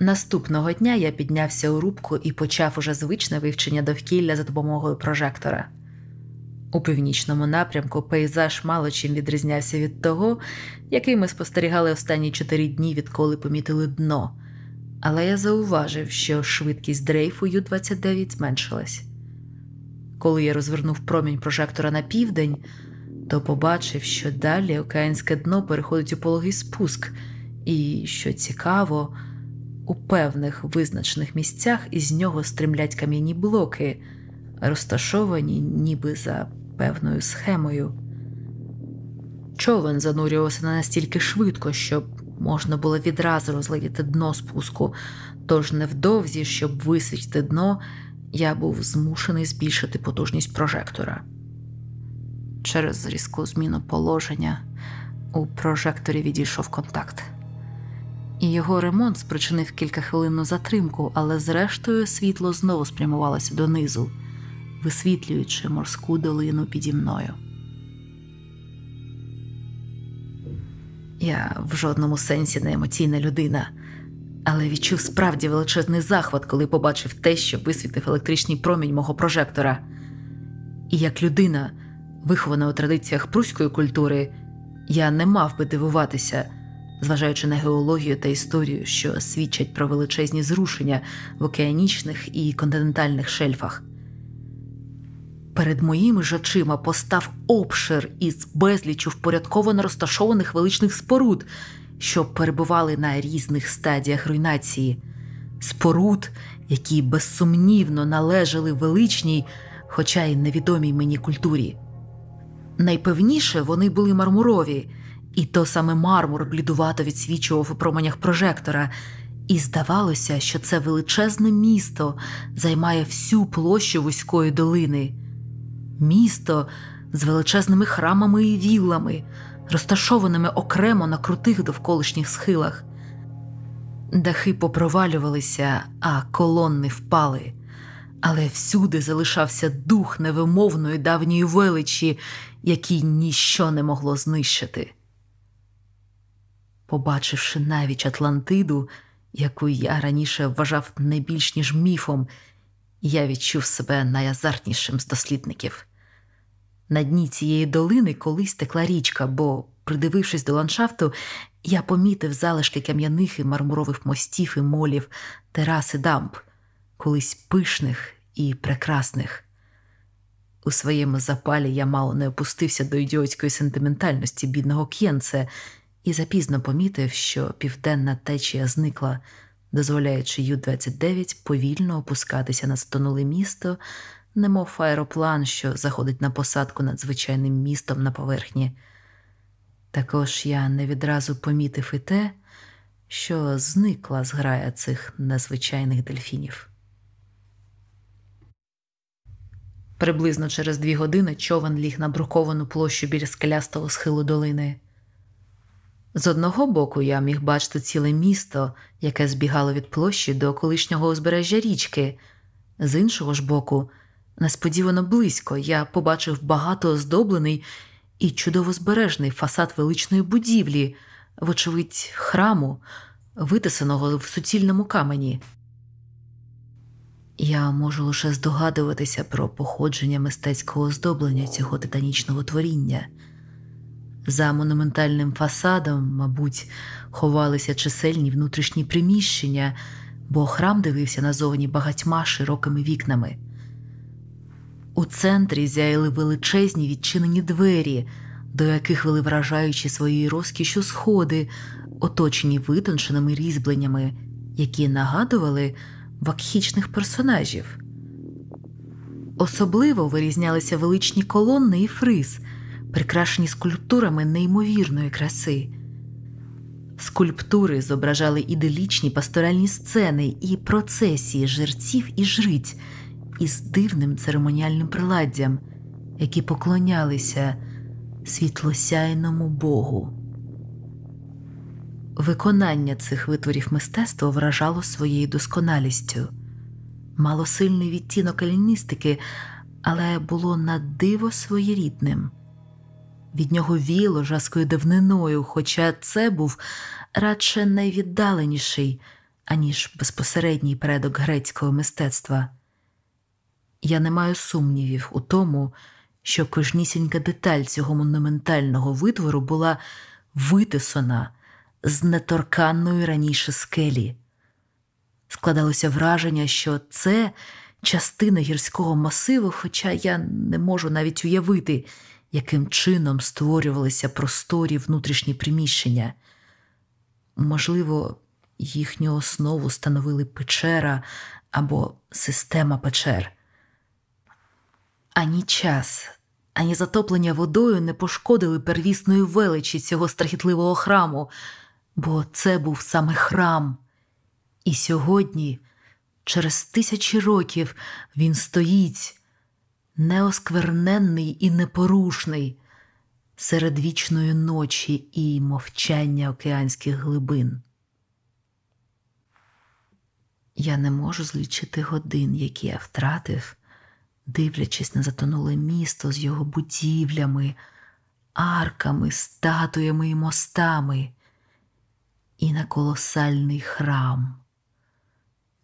Наступного дня я піднявся у рубку і почав уже звичне вивчення довкілля за допомогою прожектора. У північному напрямку пейзаж мало чим відрізнявся від того, який ми спостерігали останні чотири дні, відколи помітили дно, але я зауважив, що швидкість дрейфу Ю-29 зменшилась. Коли я розвернув промінь прожектора на південь, то побачив, що далі океанське дно переходить у пологий спуск, і, що цікаво, у певних визначених місцях із нього стремлять кам'яні блоки, розташовані ніби за певною схемою. Човен занурювався настільки швидко, щоб можна було відразу розглядіти дно спуску, тож невдовзі, щоб висвітити дно, я був змушений збільшити потужність прожектора. Через різку зміну положення у прожекторі відійшов контакт і його ремонт спричинив кількахвилинну затримку, але зрештою світло знову спрямувалося донизу, висвітлюючи морську долину піді мною. Я в жодному сенсі не емоційна людина, але відчув справді величезний захват, коли побачив те, що висвітив електричний промінь мого прожектора. І як людина, вихована у традиціях пруської культури, я не мав би дивуватися зважаючи на геологію та історію, що свідчать про величезні зрушення в океанічних і континентальних шельфах. Перед моїми ж очима постав обшир із безлічу впорядковано розташованих величних споруд, що перебували на різних стадіях руйнації, споруд, які безсумнівно належали величній, хоча й невідомій мені культурі. Найпевніше вони були мармурові, і то саме мармур блідувато відсвічував у променях прожектора, і здавалося, що це величезне місто займає всю площу вузької долини, місто з величезними храмами і віллами, розташованими окремо на крутих довколишніх схилах. Дахи попровалювалися, а колонни впали, але всюди залишався дух невимовної давньої величі, який ніщо не могло знищити. Побачивши навіть Атлантиду, яку я раніше вважав не більш ніж міфом, я відчув себе найазартнішим з дослідників. На дні цієї долини колись текла річка, бо, придивившись до ландшафту, я помітив залишки кам'яних і мармурових мостів і молів, тераси дамб, колись пишних і прекрасних. У своєму запалі я мало не опустився до ідіотської сентиментальності бідного к'єнце – і запізно помітив, що південна течія зникла, дозволяючи Ю-29 повільно опускатися на стонуле місто, немов аероплан, що заходить на посадку над звичайним містом на поверхні. Також я не відразу помітив і те, що зникла зграя цих незвичайних дельфінів. Приблизно через дві години човен ліг на бруковану площу біля скелястого схилу долини. З одного боку я міг бачити ціле місто, яке збігало від площі до колишнього узбережжя річки, з іншого ж боку, несподівано близько я побачив багато оздоблений і чудово збережний фасад величної будівлі, вочевидь, храму, витисаного в суцільному камені. Я можу лише здогадуватися про походження мистецького оздоблення цього титанічного творіння. За монументальним фасадом, мабуть, ховалися чисельні внутрішні приміщення, бо храм дивився назовні багатьма широкими вікнами. У центрі зяяли величезні відчинені двері, до яких вели вражаючи своєю розкішю сходи, оточені витонченими різьбленнями, які нагадували вакхічних персонажів. Особливо вирізнялися величні колонни і фриз – прикрашені скульптурами неймовірної краси. Скульптури зображали іделічні пасторальні сцени і процесії жерців і жриць із дивним церемоніальним приладдям, які поклонялися світлосяйному Богу. Виконання цих витворів мистецтва вражало своєю досконалістю, мало сильний відтінок еліністики, але було на диво своєрідним Від нього віяло жаскою давниною, хоча це був радше найвіддаленіший, аніж безпосередній предок грецького мистецтва. Я не маю сумнівів у тому, що кожнісінька деталь цього монументального витвору була витисана з неторканної раніше скелі. Складалося враження, що це частина гірського масиву, хоча я не можу навіть уявити, яким чином створювалися просторі внутрішні приміщення. Можливо, їхню основу становили печера або система печер. Ані час, ані затоплення водою не пошкодили первісної величі цього страхітливого храму, бо це був саме храм. І сьогодні, через тисячі років, він стоїть неоскверненний і непорушний серед вічної ночі і мовчання океанських глибин. Я не можу злічити годин, які я втратив, дивлячись на затонуле місто з його будівлями, арками, статуями і мостами, і на колосальний храм,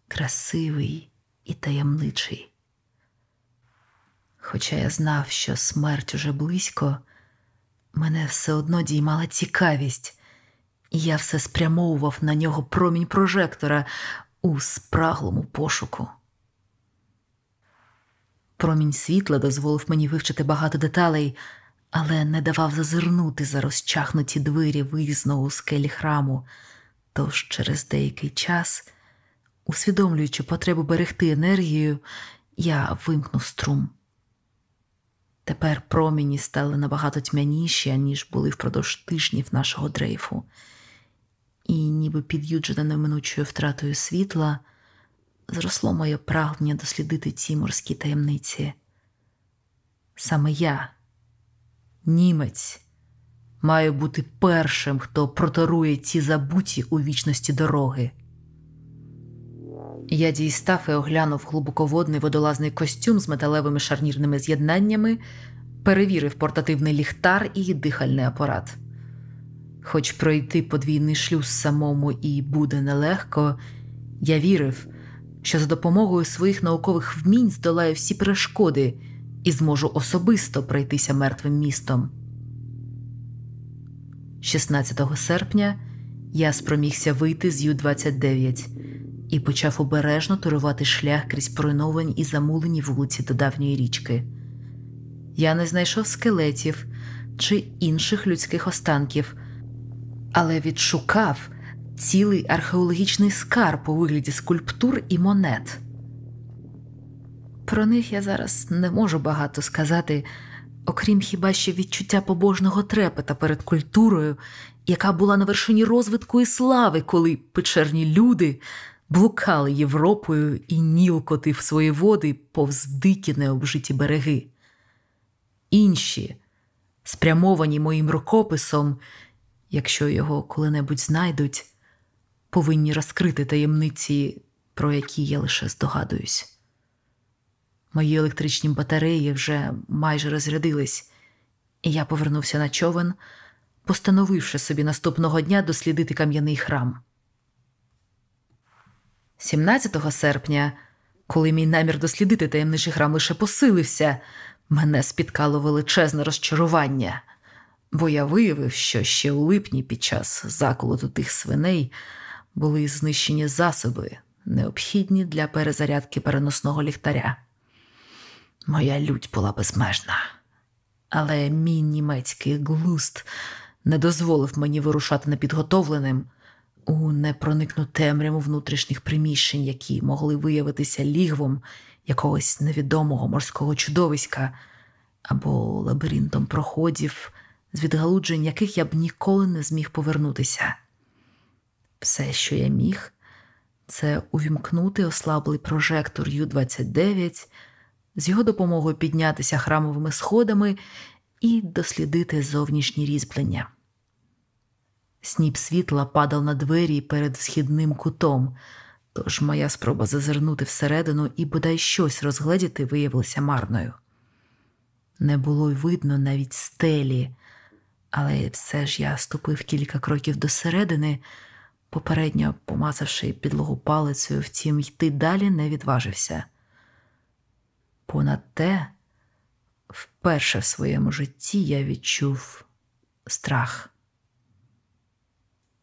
красивий і таємничий. Хоча я знав, що смерть уже близько, мене все одно діймала цікавість, і я все спрямовував на нього промінь прожектора у спраглому пошуку. Промінь світла дозволив мені вивчити багато деталей, але не давав зазирнути за розчахнуті двері виїзного у скелі храму, тож через деякий час, усвідомлюючи потребу берегти енергію, я вимкнув струм. Тепер проміні стали набагато тьмяніші, ніж були впродовж тижнів нашого дрейфу, і, ніби під'юджена неминучою втратою світла, зросло моє прагнення дослідити ці морські таємниці. Саме я, німець, маю бути першим, хто проторує ці забуті у вічності дороги. Я дістав і оглянув глибоководний водолазний костюм з металевими шарнірними з'єднаннями, перевірив портативний ліхтар і дихальний апарат. Хоч пройти подвійний шлюз самому і буде нелегко, я вірив, що за допомогою своїх наукових вмінь здолаю всі перешкоди і зможу особисто пройтися мертвим містом. 16 серпня я спромігся вийти з Ю-29 і почав обережно турувати шлях крізь поруйновані і замулені вулиці до давньої річки. Я не знайшов скелетів чи інших людських останків, але відшукав цілий археологічний скарб у вигляді скульптур і монет. Про них я зараз не можу багато сказати, окрім хіба що відчуття побожного трепета перед культурою, яка була на вершині розвитку і слави, коли печерні люди блукали Європою і Ніл котив свої води повз дикі необжиті береги. Інші, спрямовані моїм рукописом, якщо його коли-небудь знайдуть, повинні розкрити таємниці, про які я лише здогадуюсь. Мої електричні батареї вже майже розрядились, і я повернувся на човен, постановивши собі наступного дня дослідити кам'яний храм. 17 серпня, коли мій намір дослідити таємничий храм лише посилився, мене спіткало величезне розчарування, бо я виявив, що ще у липні під час заколоту тих свиней були знищені засоби, необхідні для перезарядки переносного ліхтаря. Моя лють була безмежна, але мій німецький глуст не дозволив мені вирушати непідготовленим у непроникну темряву внутрішніх приміщень, які могли виявитися лігвом якогось невідомого морського чудовиська або лабіринтом проходів, з відгалуджень яких я б ніколи не зміг повернутися. Все, що я міг, це увімкнути ослаблий прожектор Ю-29, з його допомогою піднятися храмовими сходами і дослідити зовнішні різьблення. Сніп світла падав на двері перед східним кутом, тож моя спроба зазирнути всередину і бодай щось розгледіти виявилася марною. Не було й видно навіть стелі, Але все ж я ступив кілька кроків досередини, попередньо помацавши підлогу палицею, втім, йти далі не відважився. Понад те, вперше в своєму житті я відчув страх.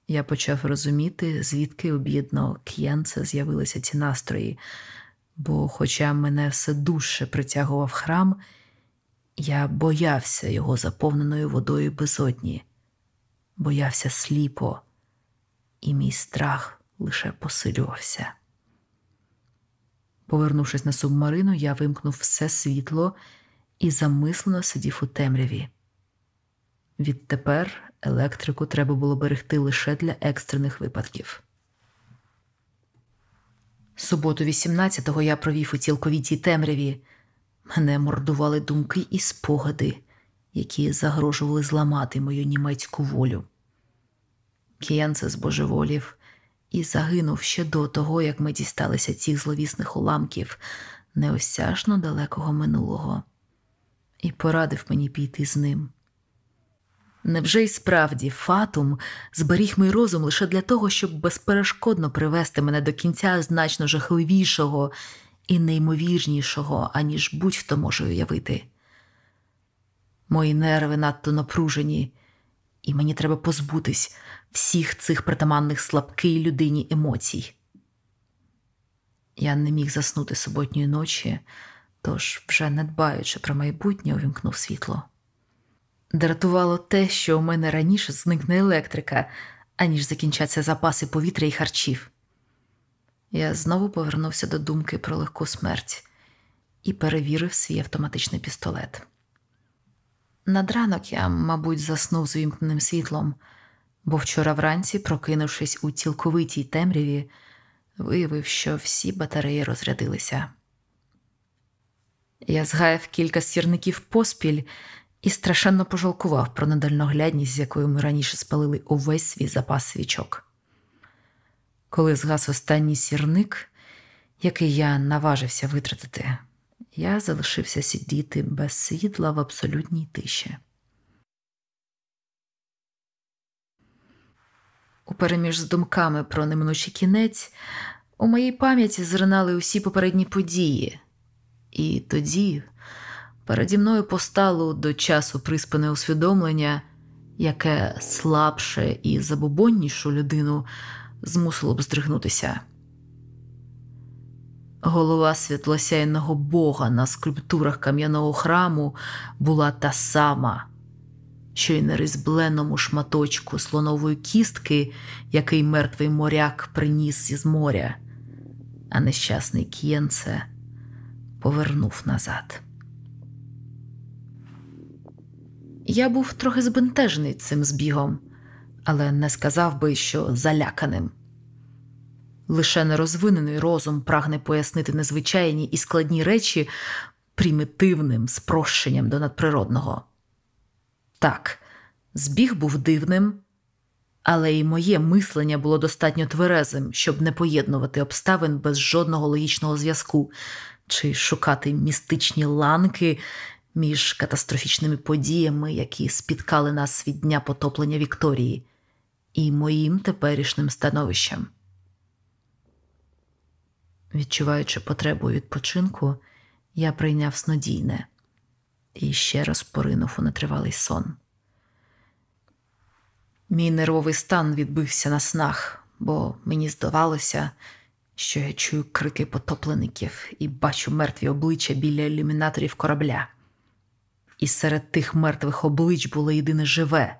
Я почав розуміти, звідки у бідного к'єнца з'явилися ці настрої, бо, хоча мене все дужче притягував храм, я боявся його заповненою водою безодні, боявся сліпо, і мій страх лише посилювався. Повернувшись на субмарину, я вимкнув все світло і замислено сидів у темряві. Відтепер електрику треба було берегти лише для екстрених випадків. Суботу 18-го я провів у цілковітій темряві. Мене мордували думки і спогади, які загрожували зламати мою німецьку волю. Кіянце збожеволів і загинув ще до того, як ми дісталися цих зловісних уламків неосяжно далекого минулого, і порадив мені піти з ним. Невже й справді Фатум зберіг мій розум лише для того, щоб безперешкодно привести мене до кінця значно жахливішого і неймовірнішого, аніж будь-хто може уявити? Мої нерви надто напружені, і мені треба позбутись всіх цих притаманних слабкій людині емоцій. Я не міг заснути суботньої ночі, тож, вже не дбаючи про майбутнє, увімкнув світло. Дратувало те, що у мене раніше зникне електрика, аніж закінчаться запаси повітря і харчів. Я знову повернувся до думки про легку смерть і перевірив свій автоматичний пістолет. Над ранок я, мабуть, заснув з увімкненим світлом, бо вчора вранці, прокинувшись у цілковитій темряві, виявив, що всі батареї розрядилися. Я згаяв кілька сірників поспіль і страшенно пожалкував про недальноглядність, з якою ми раніше спалили увесь свій запас свічок. Коли згас останній сірник, який я наважився витратити, я залишився сидіти без світла в абсолютній тиші. Упереміж з думками про неминучий кінець, у моїй пам'яті зринали усі попередні події, і тоді переді мною постало до часу приспане усвідомлення, яке слабше і забобоннішу людину змусило б здригнутися. Голова світлосяйного бога на скульптурах кам'яного храму була та сама, що й на різбленому шматочку слонової кістки, який мертвий моряк приніс із моря, а нещасний к'єнце повернув назад. Я був трохи збентежений цим збігом, але не сказав би, що заляканим. Лише нерозвинений розум прагне пояснити незвичайні і складні речі примітивним спрощенням до надприродного. Так, збіг був дивним, але і моє мислення було достатньо тверезим, щоб не поєднувати обставин без жодного логічного зв'язку чи шукати містичні ланки між катастрофічними подіями, які спіткали нас від дня потоплення Вікторії, і моїм теперішнім становищем. Відчуваючи потребу відпочинку, я прийняв снодійне і ще раз поринув у нетривалий сон. Мій нервовий стан відбився на снах, бо мені здавалося, що я чую крики потоплеників і бачу мертві обличчя біля ілюмінаторів корабля. І серед тих мертвих облич було єдине живе,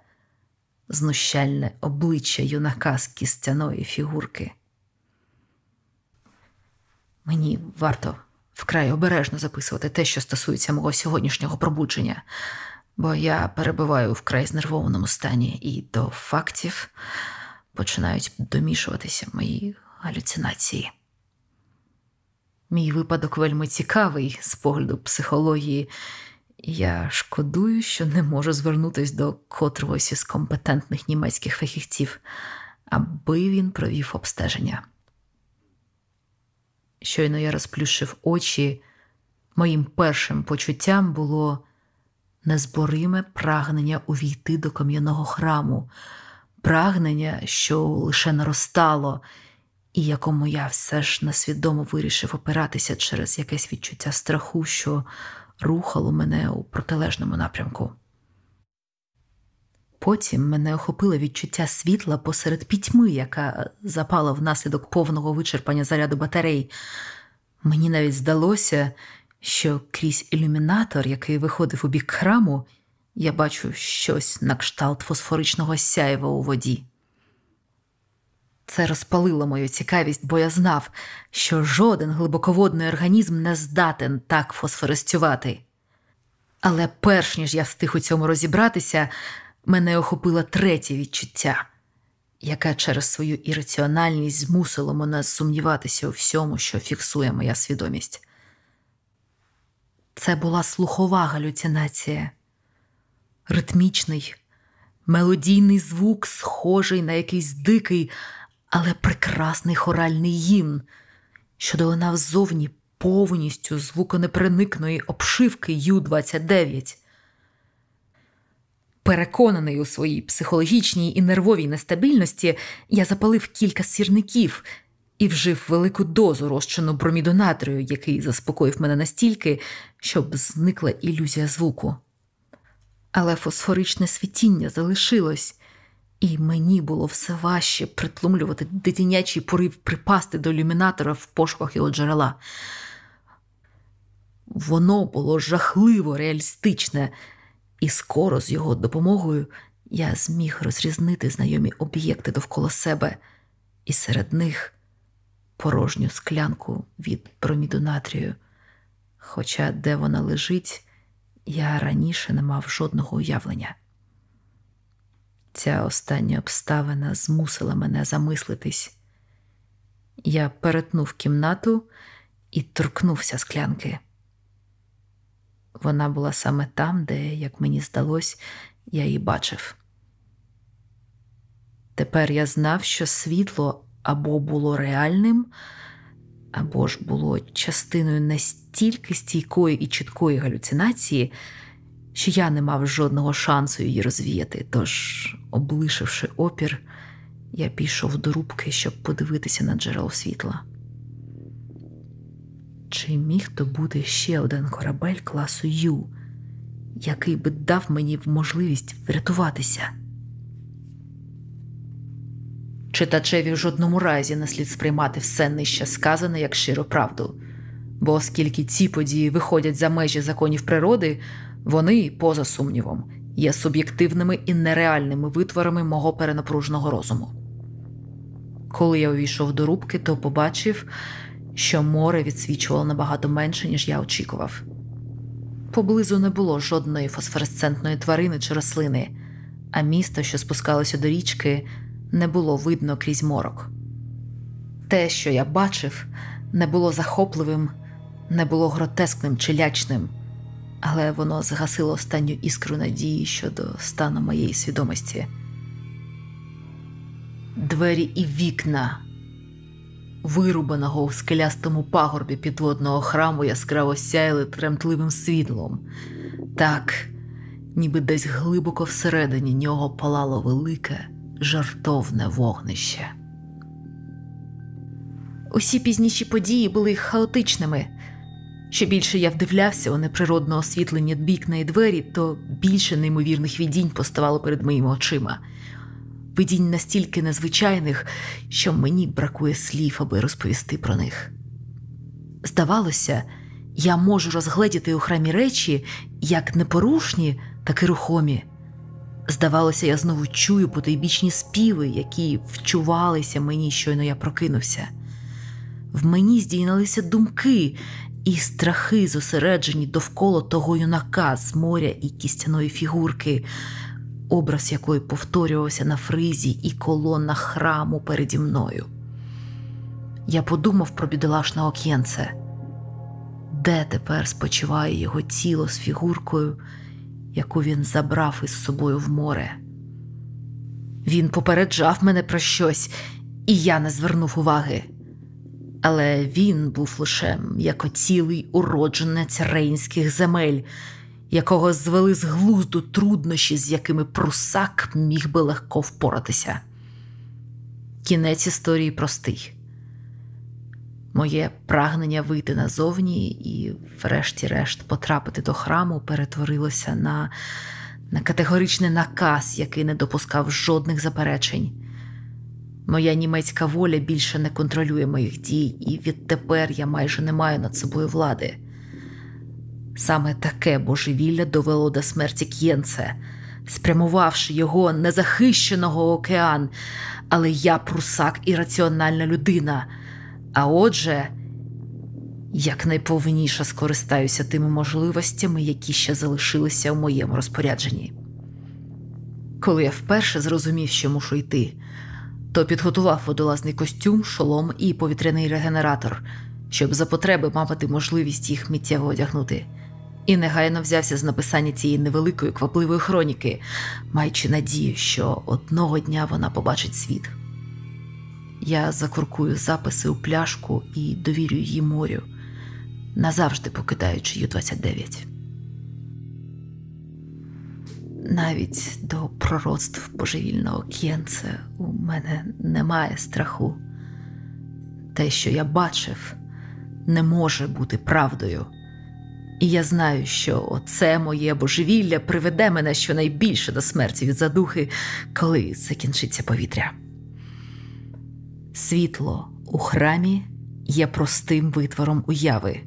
знущальне обличчя юнака з кістяної фігурки. Мені варто вкрай обережно записувати те, що стосується мого сьогоднішнього пробудження, бо я перебуваю в край знервованому стані, і до фактів починають домішуватися мої галюцинації. Мій випадок вельми цікавий з погляду психології. Я шкодую, що не можу звернутися до котрогось із компетентних німецьких фахівців, аби він провів обстеження. Щойно я розплющив очі, моїм першим почуттям було незбориме прагнення увійти до кам'яного храму, прагнення, що лише наростало, і якому я все ж несвідомо вирішив опиратися через якесь відчуття страху, що рухало мене у протилежному напрямку. Потім мене охопило відчуття світла посеред пітьми, яка запала внаслідок повного вичерпання заряду батарей. Мені навіть здалося, що крізь ілюмінатор, який виходив у бік храму, я бачу щось на кшталт фосфоричного сяєва у воді. Це розпалило мою цікавість, бо я знав, що жоден глибоководний організм не здатен так фосфористювати. Але перш ніж я встиг у цьому розібратися, мене охопило третє відчуття, яке через свою ірраціональність змусило мене сумніватися у всьому, що фіксує моя свідомість. Це була слухова галюцинація, ритмічний, мелодійний звук, схожий на якийсь дикий, але прекрасний хоральний гімн, що долинав ззовні повністю звуконепроникної обшивки Ю-29. Переконаний у своїй психологічній і нервовій нестабільності, я запалив кілька сірників і вжив велику дозу розчину броміду натрію, який заспокоїв мене настільки, щоб зникла ілюзія звуку. Але фосфоричне світіння залишилось, і мені було все важче притлумлювати дитинячий порив припасти до ілюмінатора в пошуках його джерела. Воно було жахливо реалістичне, і скоро з його допомогою я зміг розрізнити знайомі об'єкти довкола себе, і серед них порожню склянку від проміду натрію. Хоча де вона лежить, я раніше не мав жодного уявлення. Ця остання обставина змусила мене замислитись. Я перетнув кімнату і торкнувся склянки. Вона була саме там, де, як мені здалось, я її бачив. Тепер я знав, що світло або було реальним, або ж було частиною настільки стійкої і чіткої галюцинації, що я не мав жодного шансу її розвіяти. Тож, облишивши опір, я пішов до рубки, щоб подивитися на джерело світла. Чи міг то бути ще один корабель класу Ю, який би дав мені можливість врятуватися? Читачеві в жодному разі не слід сприймати все нижче сказане як щиру правду, бо оскільки ці події виходять за межі законів природи, вони, поза сумнівом, є суб'єктивними і нереальними витворами мого перенапруженого розуму. Коли я увійшов до рубки, то побачив, що море відсвічувало набагато менше, ніж я очікував. Поблизу не було жодної фосфоресцентної тварини чи рослини, а місто, що спускалося до річки, не було видно крізь морок. Те, що я бачив, не було захопливим, не було гротескним чи лячним, але воно згасило останню іскру надії щодо стану моєї свідомості. Двері і вікна, вирубаного у скелястому пагорбі підводного храму яскраво сяяли тремтливим світлом, так, ніби десь глибоко всередині нього палало велике жартовне вогнище. Усі пізніші події були хаотичними. Що більше я вдивлявся у неприродно освітлені вікна і двері, то більше неймовірних видінь поставало перед моїми очима. Видінь настільки незвичайних, що мені бракує слів, аби розповісти про них. Здавалося, я можу розгледіти у храмі речі як непорушні, так і рухомі. Здавалося, я знову чую потойбічні співи, які вчувалися мені, щойно я прокинувся. В мені здійнялися думки і страхи, зосереджені довкола того юнака з моря і кістяної фігурки, образ якої повторювався на фризі і колонах храму переді мною. Я подумав про бідолашне ок'єнце, де тепер спочиває його тіло з фігуркою яку він забрав із собою в море. Він попереджав мене про щось, і я не звернув уваги. Але він був лише як оцілий уродженець рейнських земель, якого звели з глузду труднощі, з якими прусак міг би легко впоратися. Кінець історії простий. Моє прагнення вийти назовні і, врешті-решт, потрапити до храму перетворилося на, на категоричний наказ, який не допускав жодних заперечень. Моя німецька воля більше не контролює моїх дій, і відтепер я майже не маю над собою влади. Саме таке божевілля довело до смерті К'єнце, спрямувавши його незахищеного океан, але я прусак і раціональна людина. А отже, якнайповніше скористаюся тими можливостями, які ще залишилися в моєму розпорядженні. Коли я вперше зрозумів, що мушу йти, то підготував водолазний костюм, шолом і повітряний регенератор, щоб за потреби мати можливість їх миттєво одягнути, і негайно взявся з написання цієї невеликої квапливої хроніки, маючи надію, що одного дня вона побачить світ. Я закуркую записи у пляшку і довірю її морю, назавжди покидаючи Ю-29. Навіть до пророцтв божевільного к'єнце у мене немає страху. Те, що я бачив, не може бути правдою. І я знаю, що оце моє божевілля приведе мене щонайбільше до смерті від задухи, коли закінчиться повітря. Світло у храмі є простим витвором уяви,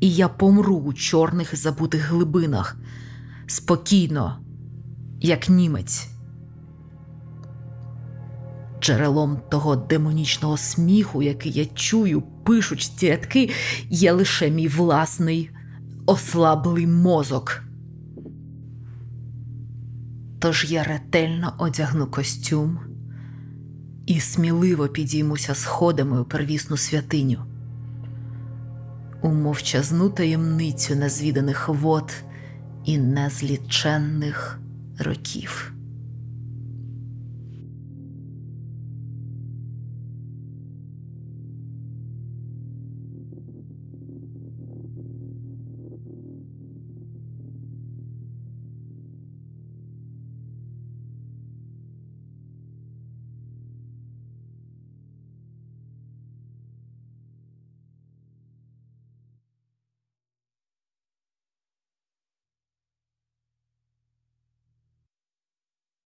і я помру у чорних забутих глибинах спокійно, як німець. Джерелом того демонічного сміху, який я чую, пишуть ці рядки, є лише мій власний ослаблий мозок. Тож я ретельно одягну костюм і сміливо підіймуся сходами у первісну святиню, у мовчазну таємницю незвіданих вод і незліченних років.